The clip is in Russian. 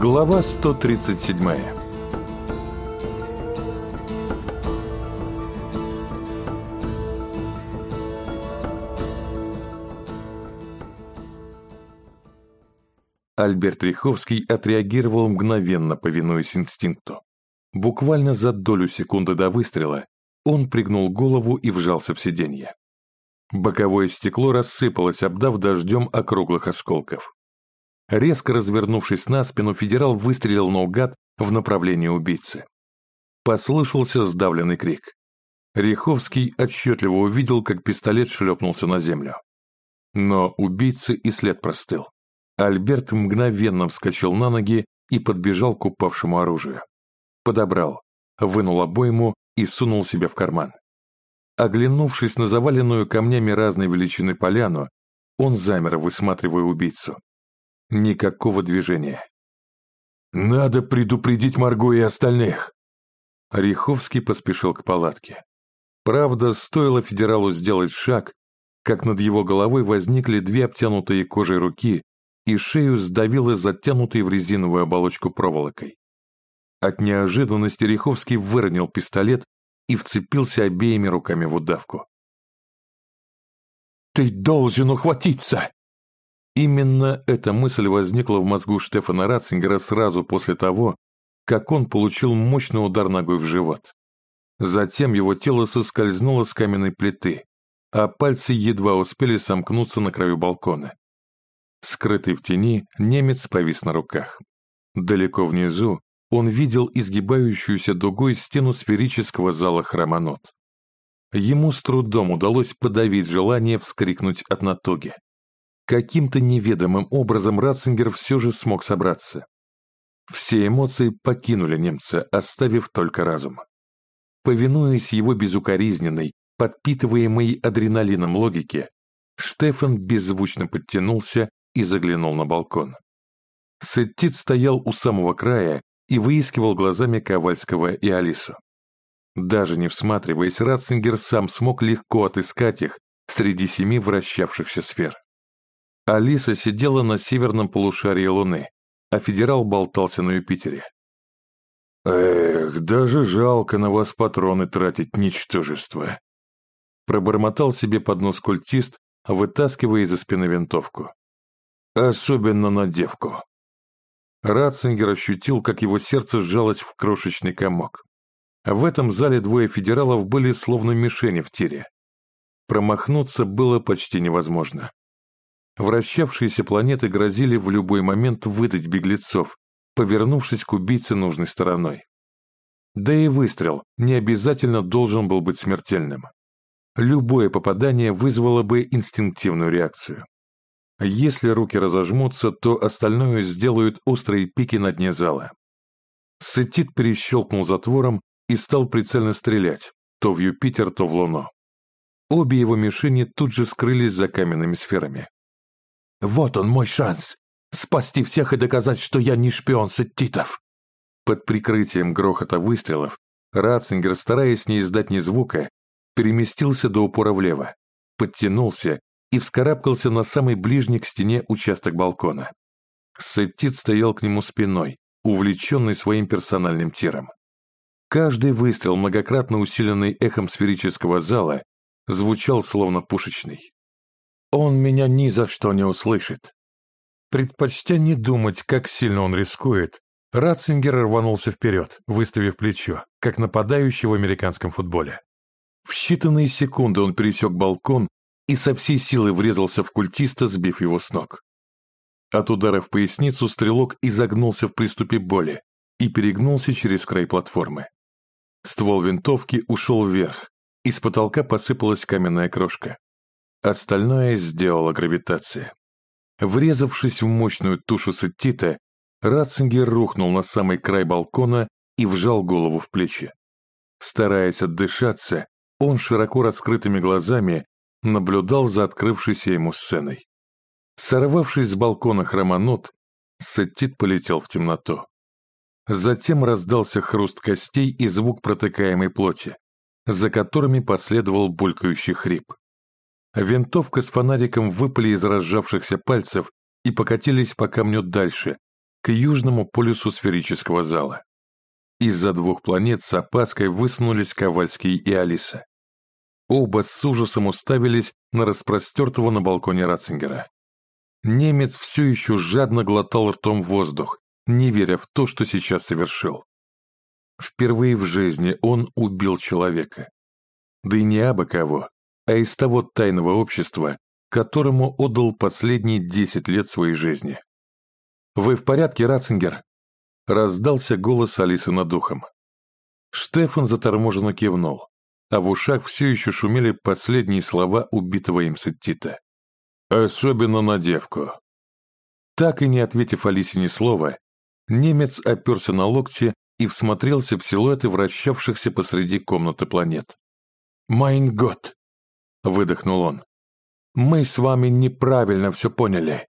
Глава 137 Альберт Риховский отреагировал мгновенно, повинуясь инстинкту. Буквально за долю секунды до выстрела он пригнул голову и вжался в сиденье. Боковое стекло рассыпалось, обдав дождем округлых осколков. Резко развернувшись на спину, федерал выстрелил наугад в направлении убийцы. Послышался сдавленный крик. Риховский отчетливо увидел, как пистолет шлепнулся на землю. Но убийцы и след простыл. Альберт мгновенно вскочил на ноги и подбежал к упавшему оружию. Подобрал, вынул обойму и сунул себе в карман. Оглянувшись на заваленную камнями разной величины поляну, он замер, высматривая убийцу. Никакого движения. «Надо предупредить Марго и остальных!» Риховский поспешил к палатке. Правда, стоило федералу сделать шаг, как над его головой возникли две обтянутые кожей руки и шею сдавило затянутой в резиновую оболочку проволокой. От неожиданности Риховский выронил пистолет и вцепился обеими руками в удавку. «Ты должен ухватиться!» Именно эта мысль возникла в мозгу Штефана Ратцингера сразу после того, как он получил мощный удар ногой в живот. Затем его тело соскользнуло с каменной плиты, а пальцы едва успели сомкнуться на краю балкона. Скрытый в тени, немец повис на руках. Далеко внизу он видел изгибающуюся дугой стену сферического зала храмонот. Ему с трудом удалось подавить желание вскрикнуть от натуги. Каким-то неведомым образом Ратцингер все же смог собраться. Все эмоции покинули немца, оставив только разум. Повинуясь его безукоризненной, подпитываемой адреналином логике, Штефан беззвучно подтянулся и заглянул на балкон. Сеттит стоял у самого края и выискивал глазами Ковальского и Алису. Даже не всматриваясь, Ратцингер сам смог легко отыскать их среди семи вращавшихся сфер. Алиса сидела на северном полушарии Луны, а федерал болтался на Юпитере. «Эх, даже жалко на вас патроны тратить, ничтожество!» Пробормотал себе под нос культист, вытаскивая из-за спины винтовку. Особенно на девку. Ратцингер ощутил, как его сердце сжалось в крошечный комок. В этом зале двое федералов были словно мишени в тире. Промахнуться было почти невозможно. Вращавшиеся планеты грозили в любой момент выдать беглецов, повернувшись к убийце нужной стороной. Да и выстрел не обязательно должен был быть смертельным. Любое попадание вызвало бы инстинктивную реакцию. Если руки разожмутся, то остальное сделают острые пики на дне зала. Сетит перещелкнул затвором и стал прицельно стрелять, то в Юпитер, то в Луну. Обе его мишени тут же скрылись за каменными сферами. «Вот он мой шанс! Спасти всех и доказать, что я не шпион сеттитов!» Под прикрытием грохота выстрелов Ратцингер, стараясь не издать ни звука, переместился до упора влево, подтянулся и вскарабкался на самый ближний к стене участок балкона. Сеттит стоял к нему спиной, увлеченный своим персональным тиром. Каждый выстрел, многократно усиленный эхом сферического зала, звучал словно пушечный. «Он меня ни за что не услышит». Предпочтя не думать, как сильно он рискует, Ратцингер рванулся вперед, выставив плечо, как нападающий в американском футболе. В считанные секунды он пересек балкон и со всей силы врезался в культиста, сбив его с ног. От удара в поясницу стрелок изогнулся в приступе боли и перегнулся через край платформы. Ствол винтовки ушел вверх, из потолка посыпалась каменная крошка. Остальное сделала гравитация. Врезавшись в мощную тушу сеттита, Ратцингер рухнул на самый край балкона и вжал голову в плечи. Стараясь отдышаться, он широко раскрытыми глазами наблюдал за открывшейся ему сценой. Сорвавшись с балкона хромонот, Сеттит полетел в темноту. Затем раздался хруст костей и звук протыкаемой плоти, за которыми последовал булькающий хрип. Винтовка с фонариком выпали из разжавшихся пальцев и покатились по камню дальше, к южному полюсу сферического зала. Из-за двух планет с опаской высунулись Ковальский и Алиса. Оба с ужасом уставились на распростертого на балконе Ратцингера. Немец все еще жадно глотал ртом воздух, не веря в то, что сейчас совершил. Впервые в жизни он убил человека. Да и не абы кого, а из того тайного общества, которому отдал последние десять лет своей жизни. «Вы в порядке, Ратцингер?» Раздался голос Алисы над духом. Штефан заторможенно кивнул, а в ушах все еще шумели последние слова убитого им Сеттита. «Особенно на девку». Так и не ответив Алисе ни слова, немец оперся на локти и всмотрелся в силуэты вращавшихся посреди комнаты планет. «Майн год!» — выдохнул он. «Мы с вами неправильно все поняли».